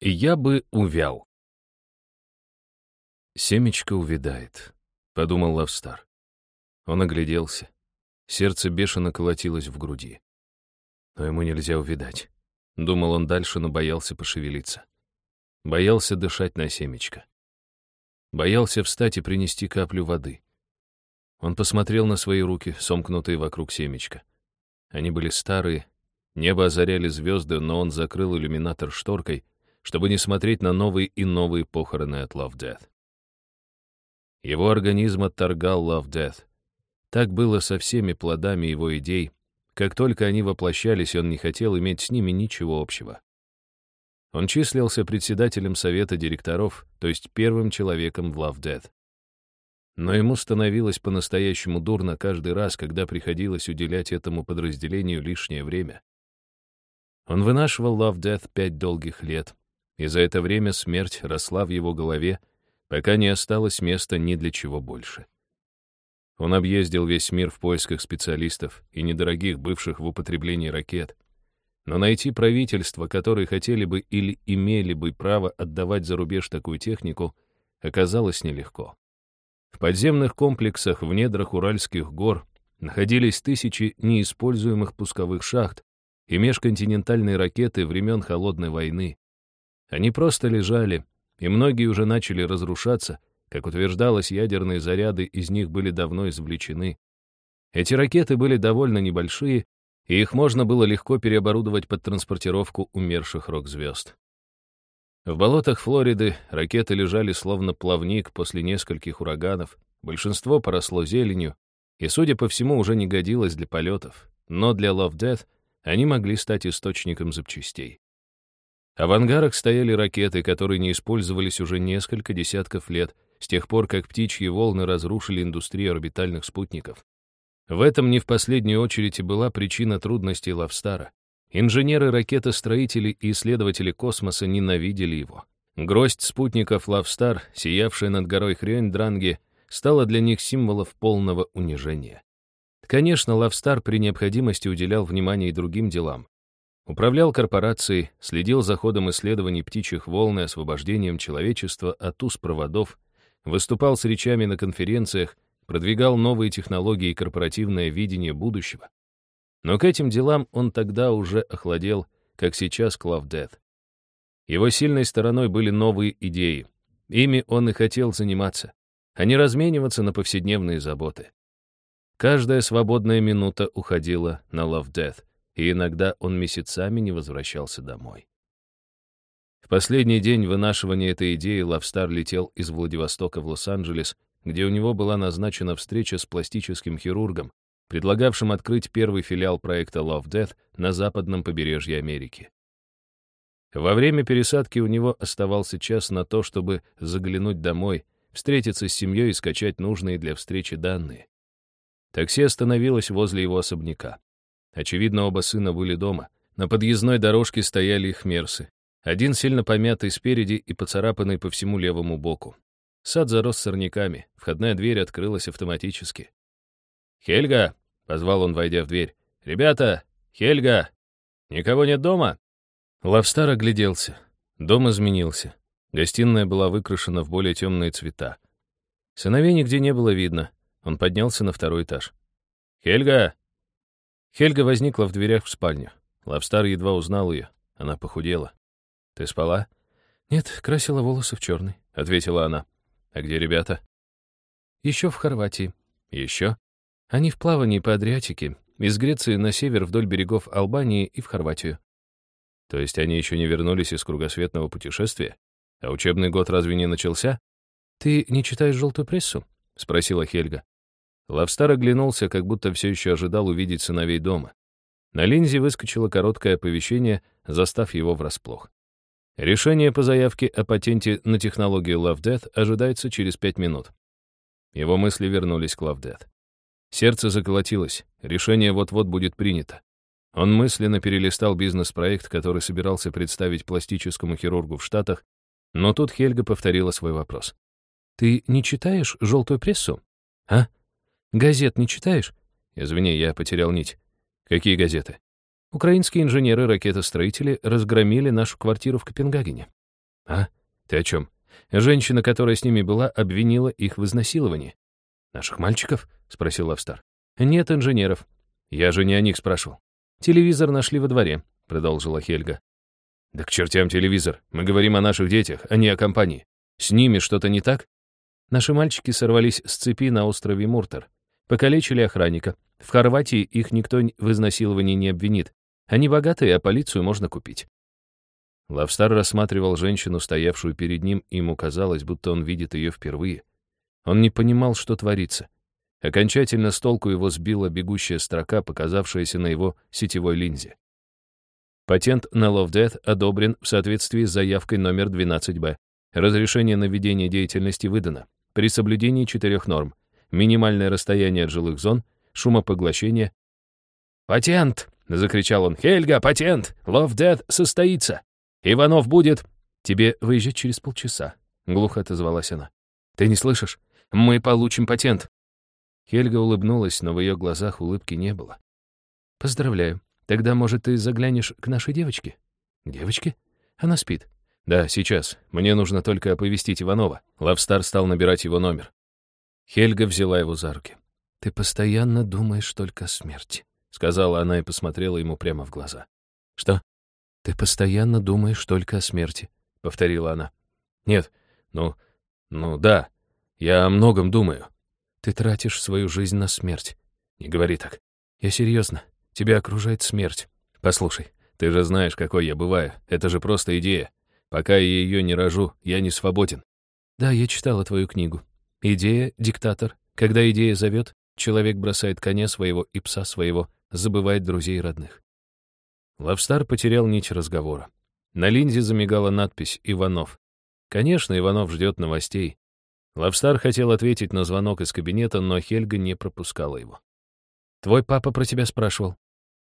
Я бы увял. Семечко увядает, подумал Лавстар. Он огляделся. Сердце бешено колотилось в груди. Но ему нельзя увидать. Думал он дальше, но боялся пошевелиться. Боялся дышать на семечко. Боялся встать и принести каплю воды. Он посмотрел на свои руки, сомкнутые вокруг семечка. Они были старые, небо озаряли звезды, но он закрыл иллюминатор шторкой — чтобы не смотреть на новые и новые похороны от Love Death. Его организм отторгал Love Death. Так было со всеми плодами его идей. Как только они воплощались, он не хотел иметь с ними ничего общего. Он числился председателем совета директоров, то есть первым человеком в Love Death. Но ему становилось по-настоящему дурно каждый раз, когда приходилось уделять этому подразделению лишнее время. Он вынашивал Love Death пять долгих лет, и за это время смерть росла в его голове, пока не осталось места ни для чего больше. Он объездил весь мир в поисках специалистов и недорогих бывших в употреблении ракет, но найти правительства, которые хотели бы или имели бы право отдавать за рубеж такую технику, оказалось нелегко. В подземных комплексах в недрах Уральских гор находились тысячи неиспользуемых пусковых шахт и межконтинентальные ракеты времен Холодной войны, они просто лежали, и многие уже начали разрушаться, как утверждалось, ядерные заряды из них были давно извлечены. Эти ракеты были довольно небольшие, и их можно было легко переоборудовать под транспортировку умерших рок-звезд. В болотах Флориды ракеты лежали словно плавник после нескольких ураганов, большинство поросло зеленью, и, судя по всему, уже не годилось для полетов, но для Love Death они могли стать источником запчастей. А в ангарах стояли ракеты, которые не использовались уже несколько десятков лет, с тех пор, как птичьи волны разрушили индустрию орбитальных спутников. В этом не в последнюю очередь и была причина трудностей Лавстара. Инженеры, ракетостроители и исследователи космоса ненавидели его. Гроздь спутников Лавстар, сиявшая над горой Хрёнь-Дранги, стала для них символом полного унижения. Конечно, Лавстар при необходимости уделял внимание и другим делам. Управлял корпорацией, следил за ходом исследований птичьих волн и освобождением человечества от уз проводов, выступал с речами на конференциях, продвигал новые технологии и корпоративное видение будущего. Но к этим делам он тогда уже охладел, как сейчас к Death. Его сильной стороной были новые идеи. Ими он и хотел заниматься, а не размениваться на повседневные заботы. Каждая свободная минута уходила на Love Death и иногда он месяцами не возвращался домой. В последний день вынашивания этой идеи Лавстар летел из Владивостока в Лос-Анджелес, где у него была назначена встреча с пластическим хирургом, предлагавшим открыть первый филиал проекта Love Death на западном побережье Америки. Во время пересадки у него оставался час на то, чтобы заглянуть домой, встретиться с семьей и скачать нужные для встречи данные. Такси остановилось возле его особняка. Очевидно, оба сына были дома. На подъездной дорожке стояли их мерсы. Один сильно помятый спереди и поцарапанный по всему левому боку. Сад зарос сорняками, входная дверь открылась автоматически. «Хельга!» — позвал он, войдя в дверь. «Ребята! Хельга! Никого нет дома?» Лавстар огляделся. Дом изменился. Гостиная была выкрашена в более темные цвета. Сыновей нигде не было видно. Он поднялся на второй этаж. «Хельга!» Хельга возникла в дверях в спальню. Лавстар едва узнал ее. Она похудела. «Ты спала?» «Нет, красила волосы в черный», — ответила она. «А где ребята?» «Еще в Хорватии». «Еще?» «Они в плавании по Адриатике, из Греции на север вдоль берегов Албании и в Хорватию». «То есть они еще не вернулись из кругосветного путешествия? А учебный год разве не начался?» «Ты не читаешь желтую прессу?» — спросила Хельга. Лавстар оглянулся, как будто все еще ожидал увидеть сыновей дома. На линзе выскочило короткое оповещение, застав его врасплох. Решение по заявке о патенте на технологию Love Death ожидается через пять минут. Его мысли вернулись к Love Death. Сердце заколотилось, решение вот-вот будет принято. Он мысленно перелистал бизнес-проект, который собирался представить пластическому хирургу в Штатах, но тут Хельга повторила свой вопрос. «Ты не читаешь желтую прессу?» «А?» Газет не читаешь? Извини, я потерял нить. Какие газеты? Украинские инженеры-ракетостроители разгромили нашу квартиру в Копенгагене. А? Ты о чем? Женщина, которая с ними была, обвинила их в изнасиловании. «Наших мальчиков?» — спросил Лавстар. «Нет инженеров. Я же не о них спрашивал. Телевизор нашли во дворе», — продолжила Хельга. «Да к чертям телевизор. Мы говорим о наших детях, а не о компании. С ними что-то не так?» Наши мальчики сорвались с цепи на острове Муртер. Покалечили охранника. В Хорватии их никто в изнасиловании не обвинит. Они богатые, а полицию можно купить. Лавстар рассматривал женщину, стоявшую перед ним, и ему казалось, будто он видит ее впервые. Он не понимал, что творится. Окончательно с толку его сбила бегущая строка, показавшаяся на его сетевой линзе. Патент на Love Death одобрен в соответствии с заявкой номер 12Б. Разрешение на ведение деятельности выдано. При соблюдении четырех норм. Минимальное расстояние от жилых зон, шумопоглощение. «Патент!» — закричал он. «Хельга, патент! Love Death состоится! Иванов будет...» «Тебе выезжать через полчаса», — глухо отозвалась она. «Ты не слышишь? Мы получим патент!» Хельга улыбнулась, но в ее глазах улыбки не было. «Поздравляю. Тогда, может, ты заглянешь к нашей девочке?» «К девочке? Она спит». «Да, сейчас. Мне нужно только оповестить Иванова». Лавстар стал набирать его номер. Хельга взяла его за руки. «Ты постоянно думаешь только о смерти», — сказала она и посмотрела ему прямо в глаза. «Что?» «Ты постоянно думаешь только о смерти», — повторила она. «Нет, ну, ну да, я о многом думаю». «Ты тратишь свою жизнь на смерть». «Не говори так. Я серьезно. Тебя окружает смерть. Послушай, ты же знаешь, какой я бываю. Это же просто идея. Пока я ее не рожу, я не свободен». «Да, я читала твою книгу. Идея — диктатор. Когда идея зовет, человек бросает коня своего и пса своего, забывает друзей и родных. Лавстар потерял нить разговора. На линзе замигала надпись «Иванов». Конечно, Иванов ждет новостей. Лавстар хотел ответить на звонок из кабинета, но Хельга не пропускала его. «Твой папа про тебя спрашивал».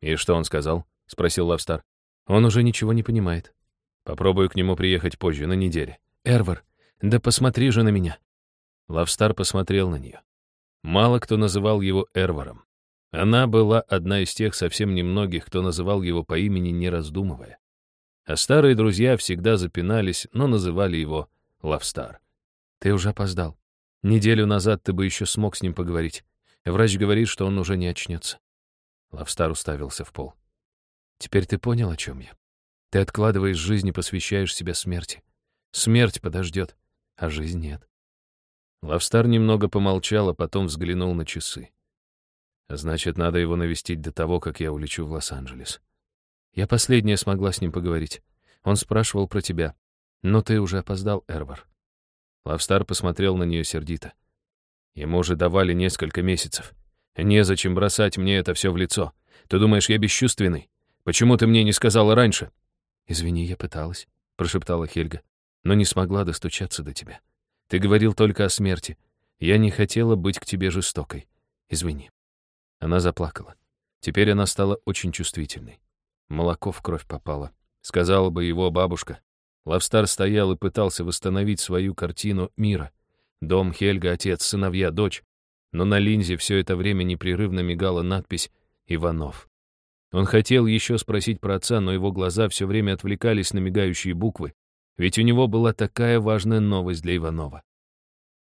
«И что он сказал?» — спросил Лавстар. «Он уже ничего не понимает. Попробую к нему приехать позже, на неделе». «Эрвар, да посмотри же на меня». Лавстар посмотрел на нее. Мало кто называл его Эрваром. Она была одна из тех совсем немногих, кто называл его по имени, не раздумывая. А старые друзья всегда запинались, но называли его Лавстар. «Ты уже опоздал. Неделю назад ты бы еще смог с ним поговорить. Врач говорит, что он уже не очнется». Лавстар уставился в пол. «Теперь ты понял, о чем я? Ты откладываешь жизнь и посвящаешь себя смерти. Смерть подождет, а жизнь нет». Лавстар немного помолчал, а потом взглянул на часы. Значит, надо его навестить до того, как я улечу в Лос-Анджелес. Я последняя смогла с ним поговорить. Он спрашивал про тебя. Но ты уже опоздал, Эрвар. Лавстар посмотрел на нее сердито. Ему же давали несколько месяцев. Незачем бросать мне это все в лицо. Ты думаешь, я бесчувственный? Почему ты мне не сказала раньше? Извини, я пыталась, прошептала Хельга, но не смогла достучаться до тебя. Ты говорил только о смерти. Я не хотела быть к тебе жестокой. Извини. Она заплакала. Теперь она стала очень чувствительной. Молоко в кровь попало. Сказала бы его бабушка. Лавстар стоял и пытался восстановить свою картину мира. Дом, Хельга, отец, сыновья, дочь. Но на линзе все это время непрерывно мигала надпись «Иванов». Он хотел еще спросить про отца, но его глаза все время отвлекались на мигающие буквы, ведь у него была такая важная новость для Иванова.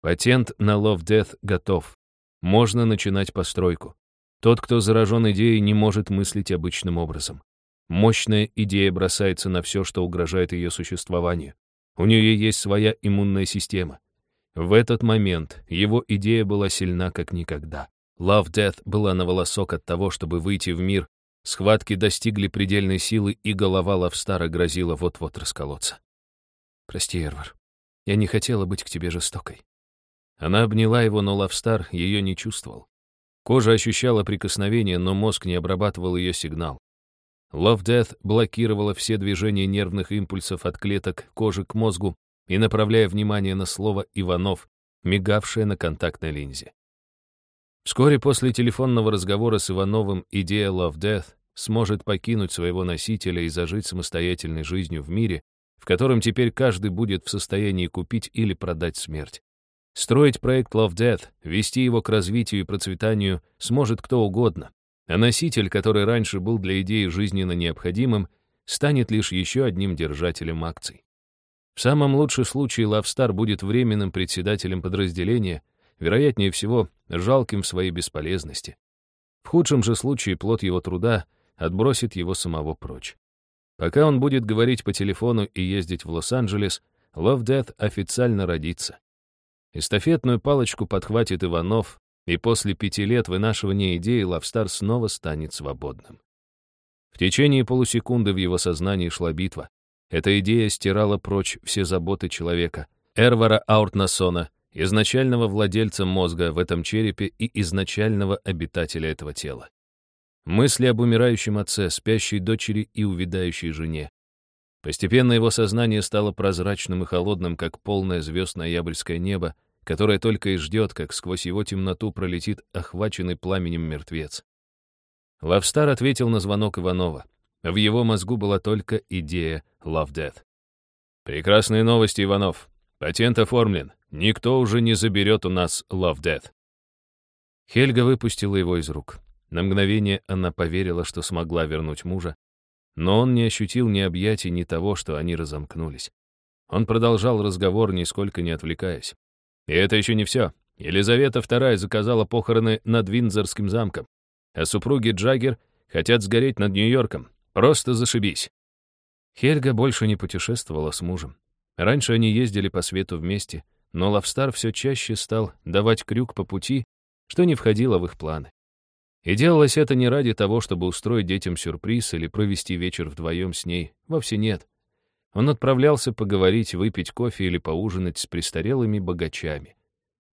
Патент на Love Death готов. Можно начинать постройку. Тот, кто заражен идеей, не может мыслить обычным образом. Мощная идея бросается на все, что угрожает ее существованию. У нее есть своя иммунная система. В этот момент его идея была сильна как никогда. Love Death была на волосок от того, чтобы выйти в мир. Схватки достигли предельной силы, и голова Лавстара грозила вот-вот расколоться. «Прости, Эрвар, я не хотела быть к тебе жестокой». Она обняла его, но Лавстар ее не чувствовал. Кожа ощущала прикосновение, но мозг не обрабатывал ее сигнал. Love Death блокировала все движения нервных импульсов от клеток кожи к мозгу и направляя внимание на слово «Иванов», мигавшее на контактной линзе. Вскоре после телефонного разговора с Ивановым идея Love Death сможет покинуть своего носителя и зажить самостоятельной жизнью в мире, в котором теперь каждый будет в состоянии купить или продать смерть. Строить проект Love Death, вести его к развитию и процветанию сможет кто угодно, а носитель, который раньше был для идеи жизненно необходимым, станет лишь еще одним держателем акций. В самом лучшем случае Лавстар будет временным председателем подразделения, вероятнее всего, жалким в своей бесполезности. В худшем же случае плод его труда отбросит его самого прочь. Пока он будет говорить по телефону и ездить в Лос-Анджелес, Love Death официально родится. Эстафетную палочку подхватит Иванов, и после пяти лет вынашивания идеи Лавстар снова станет свободным. В течение полусекунды в его сознании шла битва. Эта идея стирала прочь все заботы человека, Эрвара Ауртнасона, изначального владельца мозга в этом черепе и изначального обитателя этого тела. Мысли об умирающем отце, спящей дочери и увядающей жене. Постепенно его сознание стало прозрачным и холодным, как полное звезд ноябрьское небо, которое только и ждет, как сквозь его темноту пролетит охваченный пламенем мертвец. Лавстар ответил на звонок Иванова. В его мозгу была только идея Love Death. «Прекрасные новости, Иванов. Патент оформлен. Никто уже не заберет у нас Love Death». Хельга выпустила его из рук. На мгновение она поверила, что смогла вернуть мужа, но он не ощутил ни объятий, ни того, что они разомкнулись. Он продолжал разговор, нисколько не отвлекаясь. И это еще не все. Елизавета II заказала похороны над Виндзорским замком, а супруги Джаггер хотят сгореть над Нью-Йорком. Просто зашибись. Хельга больше не путешествовала с мужем. Раньше они ездили по свету вместе, но Лавстар все чаще стал давать крюк по пути, что не входило в их планы. И делалось это не ради того, чтобы устроить детям сюрприз или провести вечер вдвоем с ней. Вовсе нет. Он отправлялся поговорить, выпить кофе или поужинать с престарелыми богачами.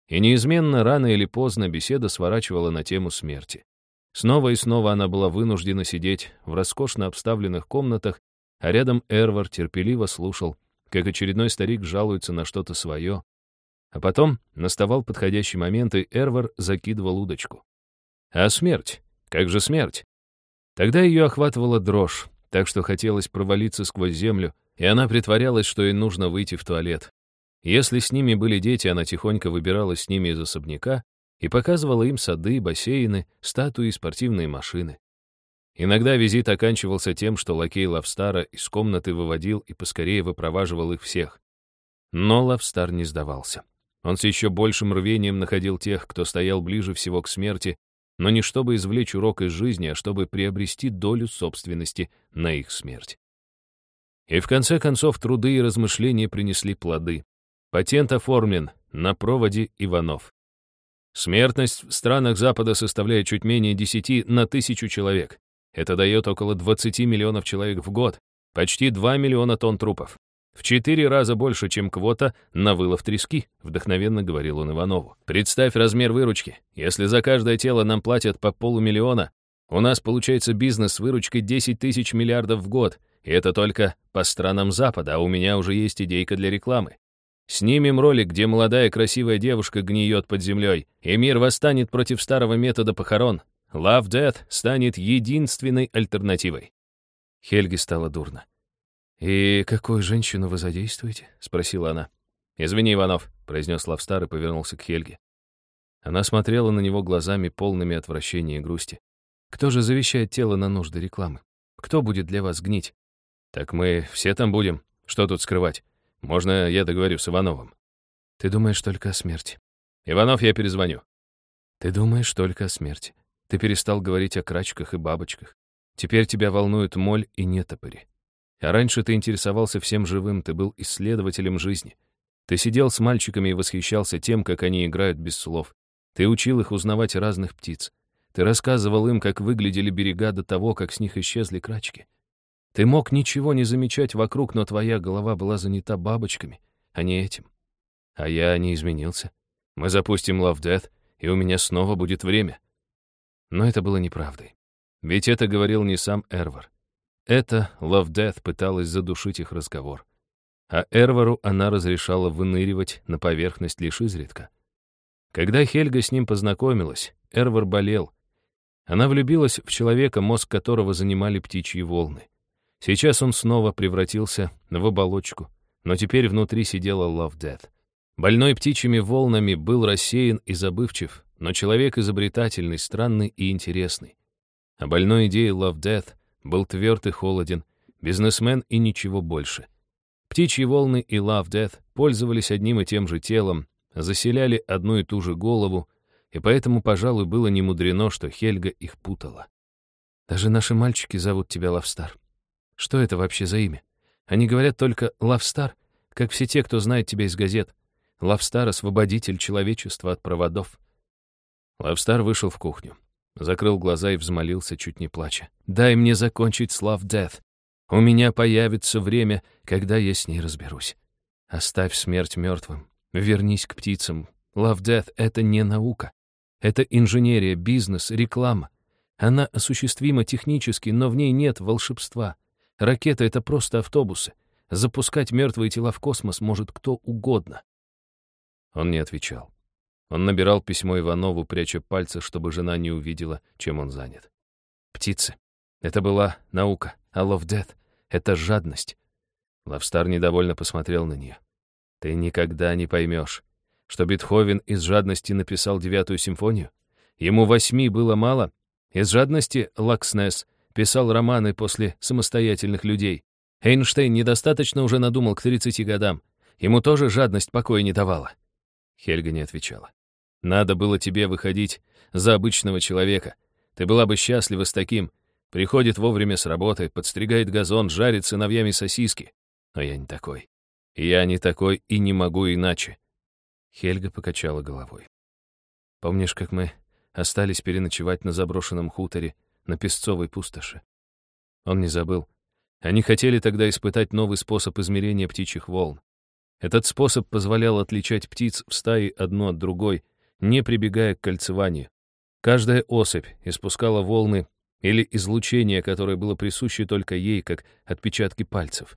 И неизменно, рано или поздно, беседа сворачивала на тему смерти. Снова и снова она была вынуждена сидеть в роскошно обставленных комнатах, а рядом Эрвар терпеливо слушал, как очередной старик жалуется на что-то свое. А потом наставал подходящий момент, и Эрвар закидывал удочку. А смерть? Как же смерть? Тогда ее охватывала дрожь, так что хотелось провалиться сквозь землю, и она притворялась, что ей нужно выйти в туалет. Если с ними были дети, она тихонько выбиралась с ними из особняка и показывала им сады, бассейны, статуи спортивные машины. Иногда визит оканчивался тем, что лакей Лавстара из комнаты выводил и поскорее выпроваживал их всех. Но Лавстар не сдавался. Он с еще большим рвением находил тех, кто стоял ближе всего к смерти, но не чтобы извлечь урок из жизни, а чтобы приобрести долю собственности на их смерть. И в конце концов труды и размышления принесли плоды. Патент оформлен на проводе Иванов. Смертность в странах Запада составляет чуть менее 10 на тысячу человек. Это дает около 20 миллионов человек в год, почти 2 миллиона тонн трупов. В четыре раза больше, чем квота на вылов трески, вдохновенно говорил он Иванову. Представь размер выручки. Если за каждое тело нам платят по полумиллиона, у нас получается бизнес с выручкой 10 тысяч миллиардов в год. И это только по странам Запада, а у меня уже есть идейка для рекламы. Снимем ролик, где молодая красивая девушка гниет под землей, и мир восстанет против старого метода похорон. Love Death станет единственной альтернативой. Хельге стало дурно. «И какую женщину вы задействуете?» — спросила она. «Извини, Иванов», — произнес Лавстар и повернулся к Хельге. Она смотрела на него глазами, полными отвращения и грусти. «Кто же завещает тело на нужды рекламы? Кто будет для вас гнить?» «Так мы все там будем. Что тут скрывать? Можно я договорю с Ивановым?» «Ты думаешь только о смерти». «Иванов, я перезвоню». «Ты думаешь только о смерти. Ты перестал говорить о крачках и бабочках. Теперь тебя волнует моль и нетопыри. А раньше ты интересовался всем живым, ты был исследователем жизни. Ты сидел с мальчиками и восхищался тем, как они играют без слов. Ты учил их узнавать разных птиц. Ты рассказывал им, как выглядели берега до того, как с них исчезли крачки. Ты мог ничего не замечать вокруг, но твоя голова была занята бабочками, а не этим. А я не изменился. Мы запустим Love Death, и у меня снова будет время. Но это было неправдой. Ведь это говорил не сам Эрвар. Это Love Death пыталась задушить их разговор. А Эрвару она разрешала выныривать на поверхность лишь изредка. Когда Хельга с ним познакомилась, Эрвар болел. Она влюбилась в человека, мозг которого занимали птичьи волны. Сейчас он снова превратился в оболочку, но теперь внутри сидела Love Death. Больной птичьими волнами был рассеян и забывчив, но человек изобретательный, странный и интересный. А больной идеей Love Death был тверд и холоден, бизнесмен и ничего больше. Птичьи волны и Love Death пользовались одним и тем же телом, заселяли одну и ту же голову, и поэтому, пожалуй, было немудрено, что Хельга их путала. Даже наши мальчики зовут тебя Лавстар. Что это вообще за имя? Они говорят только «Лавстар», как все те, кто знает тебя из газет. Лавстар — освободитель человечества от проводов. Лавстар вышел в кухню, закрыл глаза и взмолился, чуть не плача. «Дай мне закончить с Love Death. У меня появится время, когда я с ней разберусь. Оставь смерть мертвым. Вернись к птицам. Love Death — это не наука. Это инженерия, бизнес, реклама. Она осуществима технически, но в ней нет волшебства. Ракета — это просто автобусы. Запускать мертвые тела в космос может кто угодно. Он не отвечал. Он набирал письмо Иванову, пряча пальцы, чтобы жена не увидела, чем он занят. Птицы. Это была наука, а Love Death — это жадность. Лавстар недовольно посмотрел на нее. Ты никогда не поймешь, что Бетховен из жадности написал девятую симфонию? Ему восьми было мало? Из жадности Лакснес писал романы после самостоятельных людей. Эйнштейн недостаточно уже надумал к 30 годам. Ему тоже жадность покоя не давала. Хельга не отвечала. Надо было тебе выходить за обычного человека. Ты была бы счастлива с таким. Приходит вовремя с работы, подстригает газон, жарит сыновьями сосиски. Но я не такой. Я не такой и не могу иначе. Хельга покачала головой. Помнишь, как мы остались переночевать на заброшенном хуторе на Песцовой пустоши? Он не забыл. Они хотели тогда испытать новый способ измерения птичьих волн. Этот способ позволял отличать птиц в стае одну от другой, не прибегая к кольцеванию. Каждая особь испускала волны или излучение, которое было присуще только ей, как отпечатки пальцев.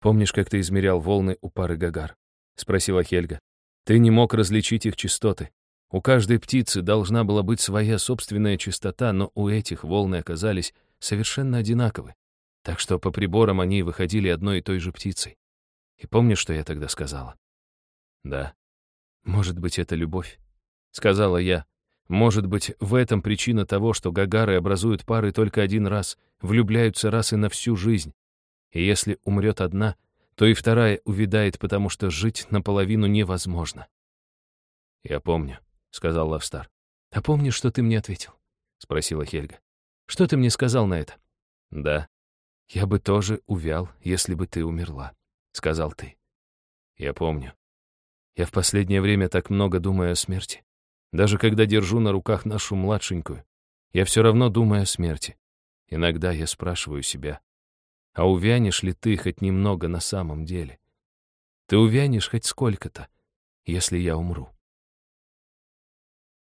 «Помнишь, как ты измерял волны у пары гагар?» — спросила Хельга. «Ты не мог различить их частоты. У каждой птицы должна была быть своя собственная частота, но у этих волны оказались совершенно одинаковы. Так что по приборам они выходили одной и той же птицей. И помнишь, что я тогда сказала?» «Да. Может быть, это любовь?» — сказала я. «Может быть, в этом причина того, что гагары образуют пары только один раз, влюбляются раз и на всю жизнь, и если умрет одна, то и вторая увядает, потому что жить наполовину невозможно. «Я помню», — сказал Лавстар. «А помнишь, что ты мне ответил?» — спросила Хельга. «Что ты мне сказал на это?» «Да». «Я бы тоже увял, если бы ты умерла», — сказал ты. «Я помню. Я в последнее время так много думаю о смерти. Даже когда держу на руках нашу младшенькую, я все равно думаю о смерти. Иногда я спрашиваю себя, а увянешь ли ты хоть немного на самом деле? Ты увянешь хоть сколько-то, если я умру.